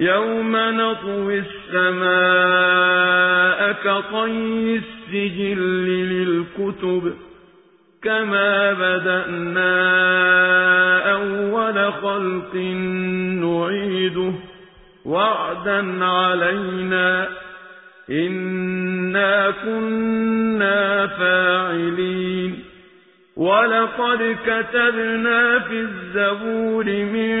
يوم نطوي السماء كطي السجل للكتب كما بدأنا أول خلق نعيده وعدا علينا إنا كنا فاعلين ولقد كتبنا في الزبور من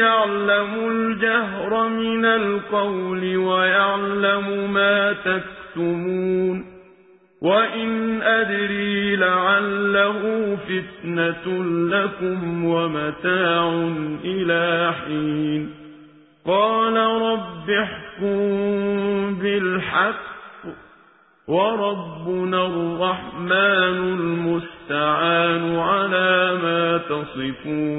يعلم الجهر من القول ويعلم ما تكتمون وإن أدري لعله فتنة لكم ومتاع إلى حين قال رب احكم بالحق وربنا الرحمن المستعان على ما تصفون